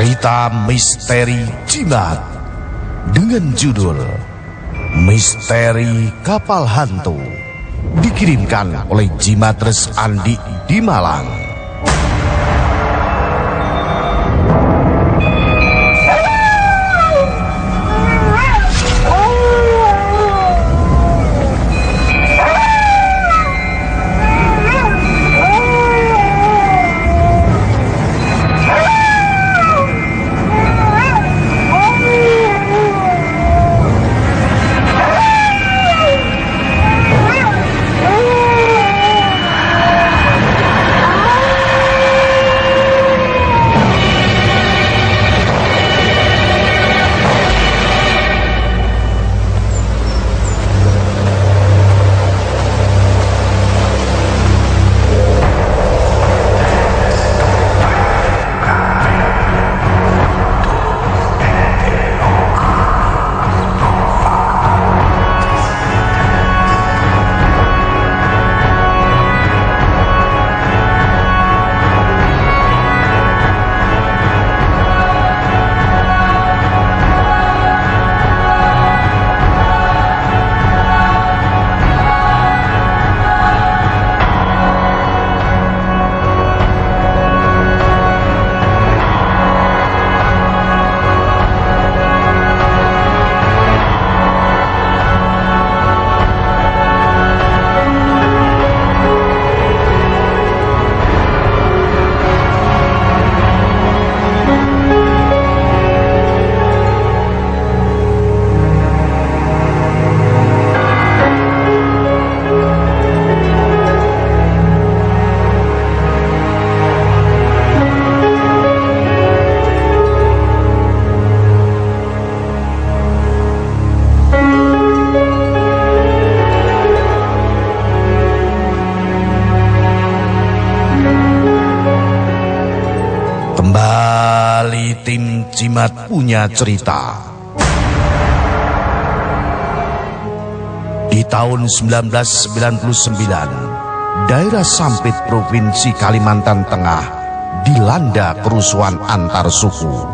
cerita misteri jimat dengan judul Misteri Kapal Hantu dikirimkan oleh Jimatres Andi di Malang. Punya cerita. Di tahun 1999, daerah Sampit Provinsi Kalimantan Tengah dilanda kerusuhan antar suku.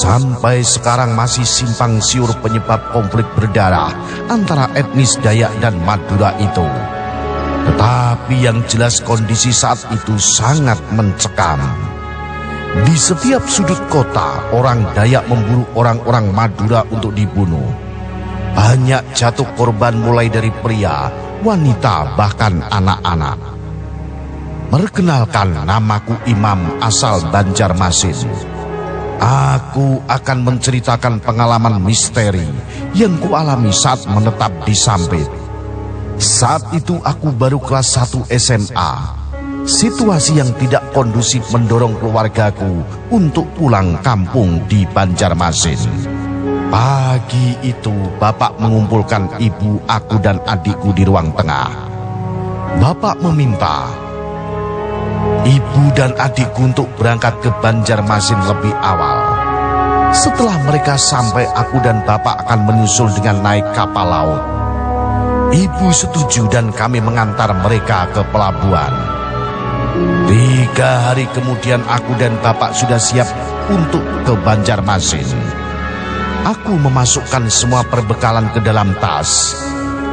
Sampai sekarang masih simpang siur penyebab konflik berdarah antara etnis Dayak dan Madura itu. Tetapi yang jelas kondisi saat itu sangat mencekam. Di setiap sudut kota, orang Dayak memburu orang-orang Madura untuk dibunuh. Banyak jatuh korban mulai dari pria, wanita, bahkan anak-anak. Perkenalkan namaku Imam asal Banjarmasin. Aku akan menceritakan pengalaman misteri yang kualami saat menetap di Sampit. Saat itu aku baru kelas 1 SMA. Situasi yang tidak kondusif mendorong keluargaku untuk pulang kampung di Banjarmasin. Pagi itu bapak mengumpulkan ibu, aku dan adikku di ruang tengah. Bapak meminta ibu dan adikku untuk berangkat ke Banjarmasin lebih awal. Setelah mereka sampai, aku dan bapak akan menyusul dengan naik kapal laut. Ibu setuju dan kami mengantar mereka ke pelabuhan. Tiga hari kemudian aku dan bapak sudah siap untuk ke Banjarmasin. Aku memasukkan semua perbekalan ke dalam tas.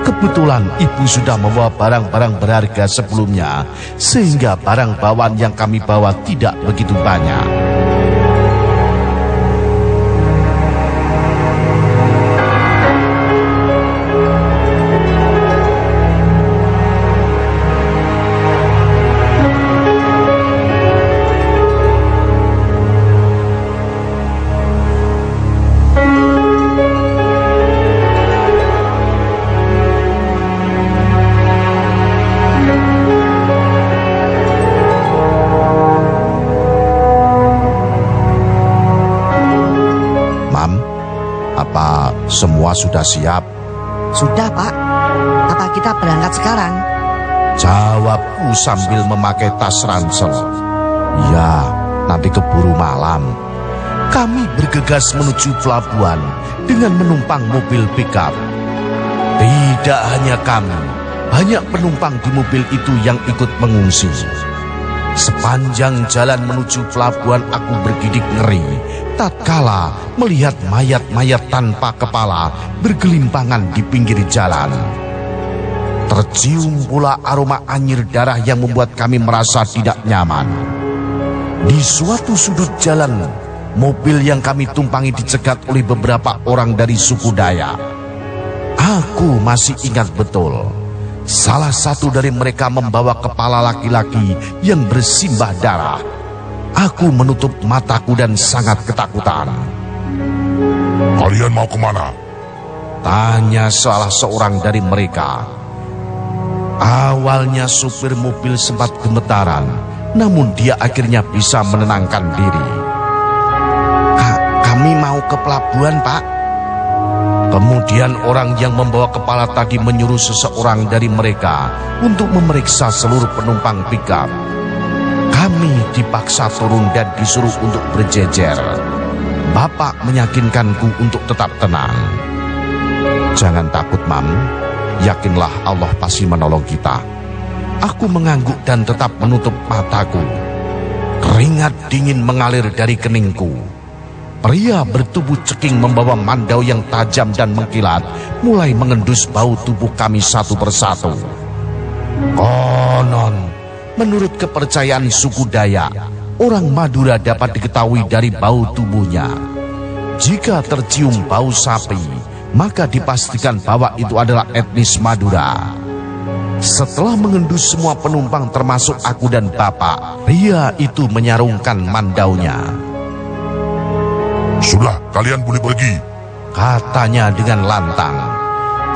Kebetulan ibu sudah membawa barang-barang berharga sebelumnya, sehingga barang bawaan yang kami bawa tidak begitu banyak. Apa semua sudah siap? Sudah pak, apa kita berangkat sekarang? Jawabku sambil memakai tas ransel. Ya, nanti keburu malam. Kami bergegas menuju pelabuhan dengan menumpang mobil pickup. Tidak hanya kami, banyak penumpang di mobil itu yang ikut mengungsi. Sepanjang jalan menuju pelabuhan aku bergidik ngeri tatkala melihat mayat-mayat tanpa kepala bergelimpangan di pinggir jalan. Tercium pula aroma anyir darah yang membuat kami merasa tidak nyaman. Di suatu sudut jalan, mobil yang kami tumpangi dicegat oleh beberapa orang dari suku Dayak. Aku masih ingat betul. Salah satu dari mereka membawa kepala laki-laki yang bersimbah darah. Aku menutup mataku dan sangat ketakutan. Kalian mau ke mana? Tanya salah seorang dari mereka. Awalnya supir mobil sempat gemetaran, namun dia akhirnya bisa menenangkan diri. "Ka- kami mau ke pelabuhan, Pak. Kemudian orang yang membawa kepala tadi menyuruh seseorang dari mereka untuk memeriksa seluruh penumpang pickup. Kami dipaksa turun dan disuruh untuk berjejer. Bapak meyakinkanku untuk tetap tenang. Jangan takut, Mam. Yakinlah Allah pasti menolong kita. Aku mengangguk dan tetap menutup mataku. Keringat dingin mengalir dari keningku. Pria bertubuh ceking membawa mandau yang tajam dan mengkilat mulai mengendus bau tubuh kami satu persatu. Konon, menurut kepercayaan suku Dayak, orang Madura dapat diketahui dari bau tubuhnya. Jika tercium bau sapi, maka dipastikan bahwa itu adalah etnis Madura. Setelah mengendus semua penumpang termasuk aku dan bapak, pria itu menyarungkan mandaunya. Sudah, kalian boleh pergi. Katanya dengan lantang.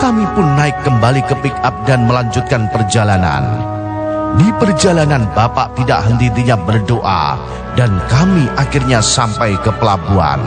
Kami pun naik kembali ke pick up dan melanjutkan perjalanan. Di perjalanan Bapak tidak henti-hentinya berdoa dan kami akhirnya sampai ke pelabuhan.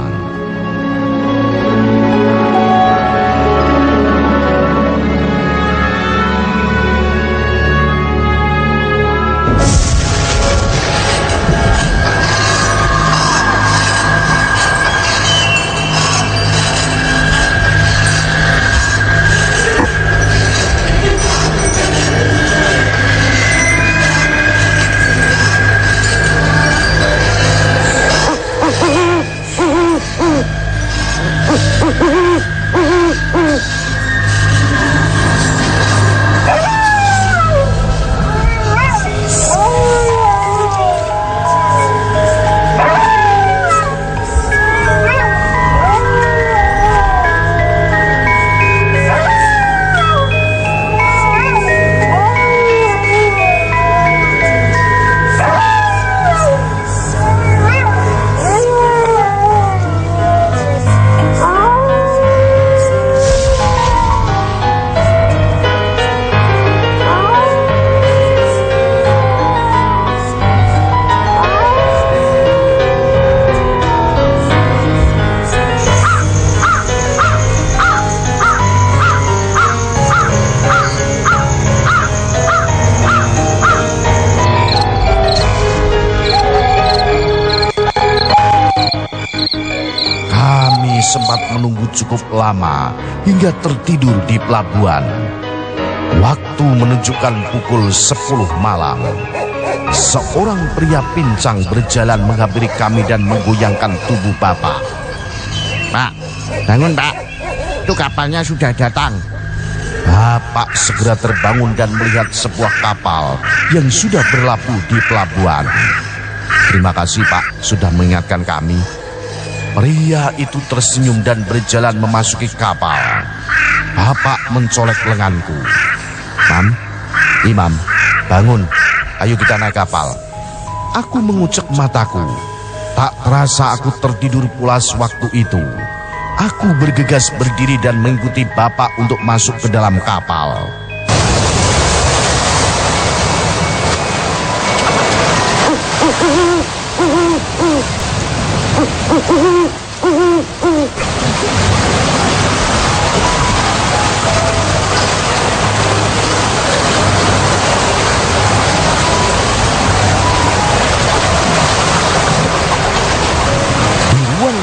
Sempat menunggu cukup lama hingga tertidur di pelabuhan. Waktu menunjukkan pukul 10 malam. Seorang pria pincang berjalan menghampiri kami dan menggoyangkan tubuh Bapak. Pak, bangun Pak. Itu kapalnya sudah datang. Bapak segera terbangun dan melihat sebuah kapal yang sudah berlabuh di pelabuhan. Terima kasih Pak sudah mengingatkan kami. Pria itu tersenyum dan berjalan memasuki kapal. Bapak mencolek lenganku. Mam, Imam, bangun. Ayo kita naik kapal. Aku mengucek mataku. Tak terasa aku tertidur pulas waktu itu. Aku bergegas berdiri dan mengikuti bapak untuk masuk ke dalam kapal.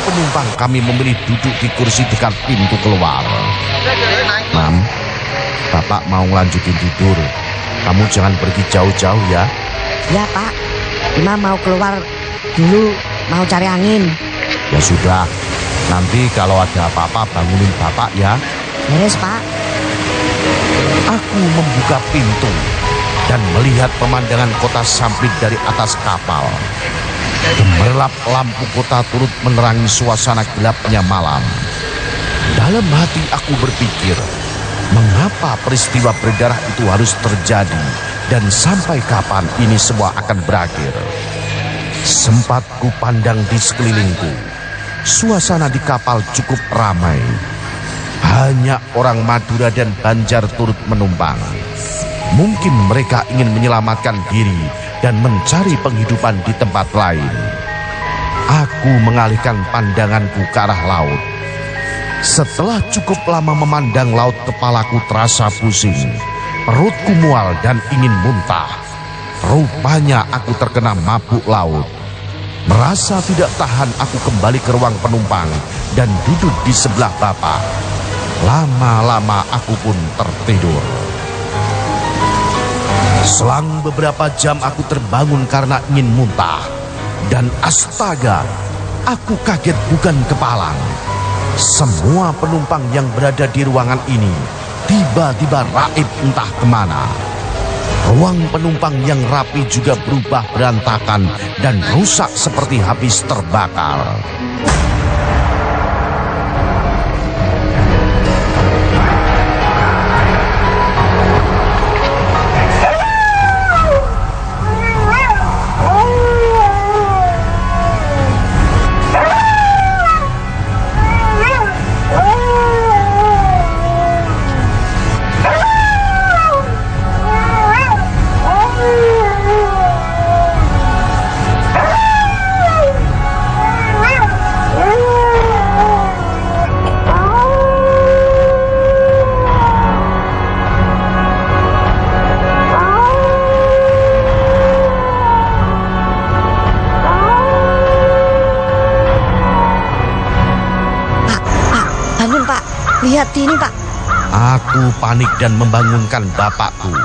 Penumpang kami memilih duduk di kursi dekat pintu keluar. Mam, Bapak mau lanjutin tidur. Kamu jangan pergi jauh-jauh ya. Ya Pak, Imam mau keluar dulu, mau cari angin. Ya sudah, nanti kalau ada apa-apa bangunin bapak ya. Beres, Pak. Aku membuka pintu dan melihat pemandangan kota Sampit dari atas kapal. Gemerlap lampu kota turut menerangi suasana gelapnya malam. Dalam hati aku berpikir, mengapa peristiwa berdarah itu harus terjadi dan sampai kapan ini semua akan berakhir. Sempat ku pandang di sekelilingku, suasana di kapal cukup ramai. Hanya orang Madura dan Banjar turut menumpang. Mungkin mereka ingin menyelamatkan diri dan mencari penghidupan di tempat lain. Aku mengalihkan pandanganku ke arah laut. Setelah cukup lama memandang laut, kepalaku terasa pusing. Perutku mual dan ingin muntah. Rupanya aku terkena mabuk laut. Merasa tidak tahan, aku kembali ke ruang penumpang dan duduk di sebelah bapak. Lama-lama aku pun tertidur. Selang beberapa jam aku terbangun karena ingin muntah. Dan astaga, aku kaget bukan kepalang. Semua penumpang yang berada di ruangan ini tiba-tiba raib entah ke mana. Ruang penumpang yang rapi juga berubah berantakan dan rusak seperti habis terbakar. Aku panik dan membangunkan bapakku.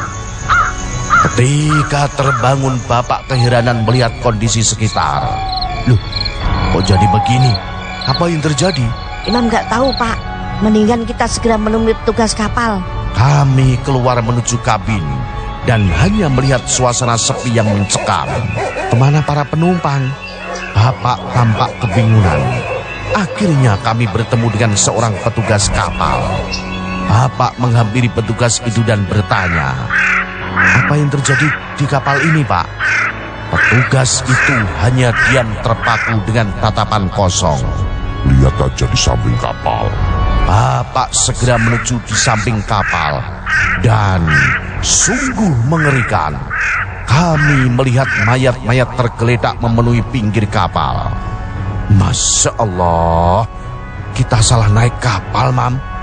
Ketika terbangun, bapak keheranan melihat kondisi sekitar. Loh, kok jadi begini? Apa yang terjadi? Imam nggak tahu Pak. Mendingan kita segera menemui petugas kapal. Kami keluar menuju kabin dan hanya melihat suasana sepi yang mencekam. Ke mana para penumpang? Bapak tampak kebingungan. Akhirnya kami bertemu dengan seorang petugas kapal. Bapak menghampiri petugas itu dan bertanya, apa yang terjadi di kapal ini, Pak? Petugas itu hanya diam terpaku dengan tatapan kosong. Lihat aja di samping kapal. Bapak segera menuju di samping kapal dan sungguh mengerikan. Kami melihat mayat-mayat tergeletak memenuhi pinggir kapal. Masya Allah, kita salah naik kapal, Mam.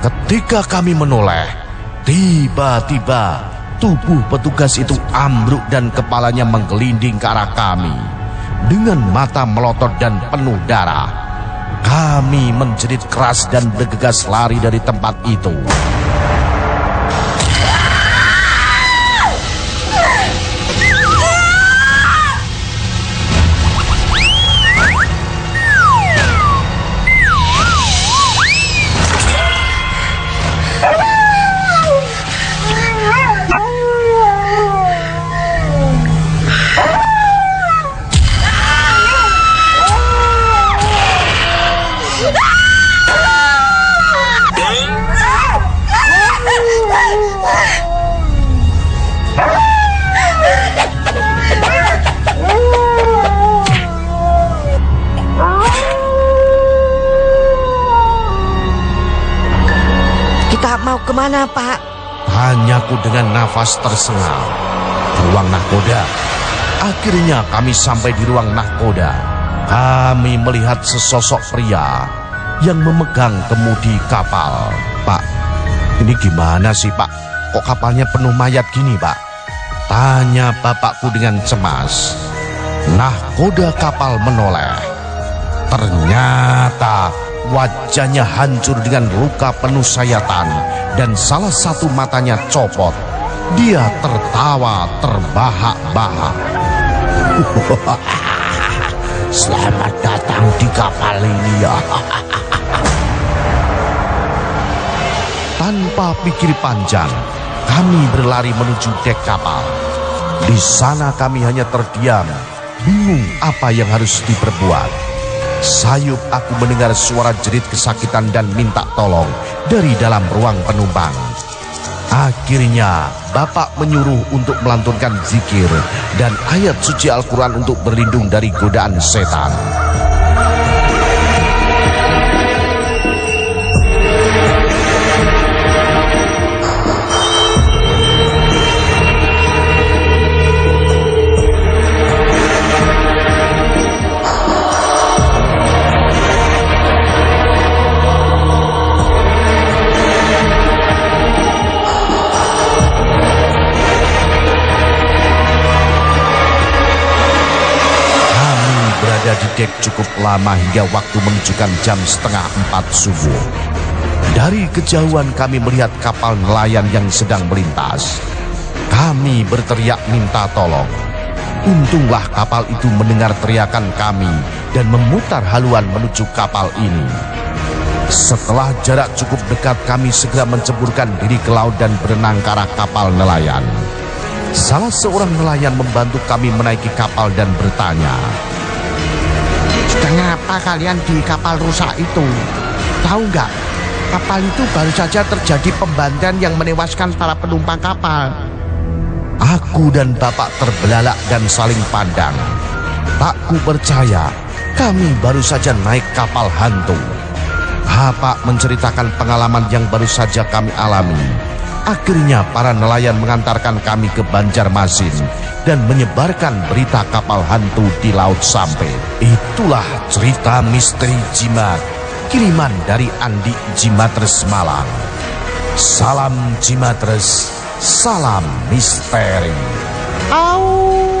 Ketika kami menoleh, tiba-tiba tubuh petugas itu ambruk dan kepalanya menggelinding ke arah kami. Dengan mata melotot dan penuh darah, kami menjerit keras dan bergegas lari dari tempat itu. Ke mana Pak? Tanyaku dengan nafas tersengal. Ruang nahkoda. Akhirnya kami sampai di ruang nahkoda. Kami melihat sesosok pria yang memegang kemudi kapal. Pak, ini gimana sih pak? Kok kapalnya penuh mayat gini pak? Tanya bapakku dengan cemas. Nahkoda kapal menoleh. Ternyata wajahnya hancur dengan luka penuh sayatan dan salah satu matanya copot. Dia tertawa terbahak-bahak. Selamat datang di kapal ini ya. Tanpa pikir panjang, kami berlari menuju dek kapal. Di sana kami hanya terdiam, bingung apa yang harus diperbuat. Sayup aku mendengar suara jerit kesakitan dan minta tolong dari dalam ruang penumpang. Akhirnya, Bapak menyuruh untuk melantunkan zikir dan ayat suci Al-Quran untuk berlindung dari godaan setan. Cukup lama hingga waktu menunjukkan jam setengah empat subuh. Dari kejauhan kami melihat kapal nelayan yang sedang melintas. Kami berteriak minta tolong. Untunglah kapal itu mendengar teriakan kami dan memutar haluan menuju kapal ini. Setelah jarak cukup dekat kami segera menceburkan diri ke laut dan berenang ke arah kapal nelayan. Salah seorang nelayan membantu kami menaiki kapal dan bertanya, Sedang apa kalian di kapal rusak itu? Tahu nggak? Kapal itu baru saja terjadi pembantaian yang menewaskan para penumpang kapal. Aku dan bapak terbelalak dan saling pandang. Tak ku percaya, kami baru saja naik kapal hantu. Bapak menceritakan pengalaman yang baru saja kami alami. Akhirnya para nelayan mengantarkan kami ke Banjarmasin dan menyebarkan berita kapal hantu di Laut Sampai. Itulah cerita misteri Jimat, kiriman dari Andi Jimatres Malang. Salam Jimatres, salam misteri. Au!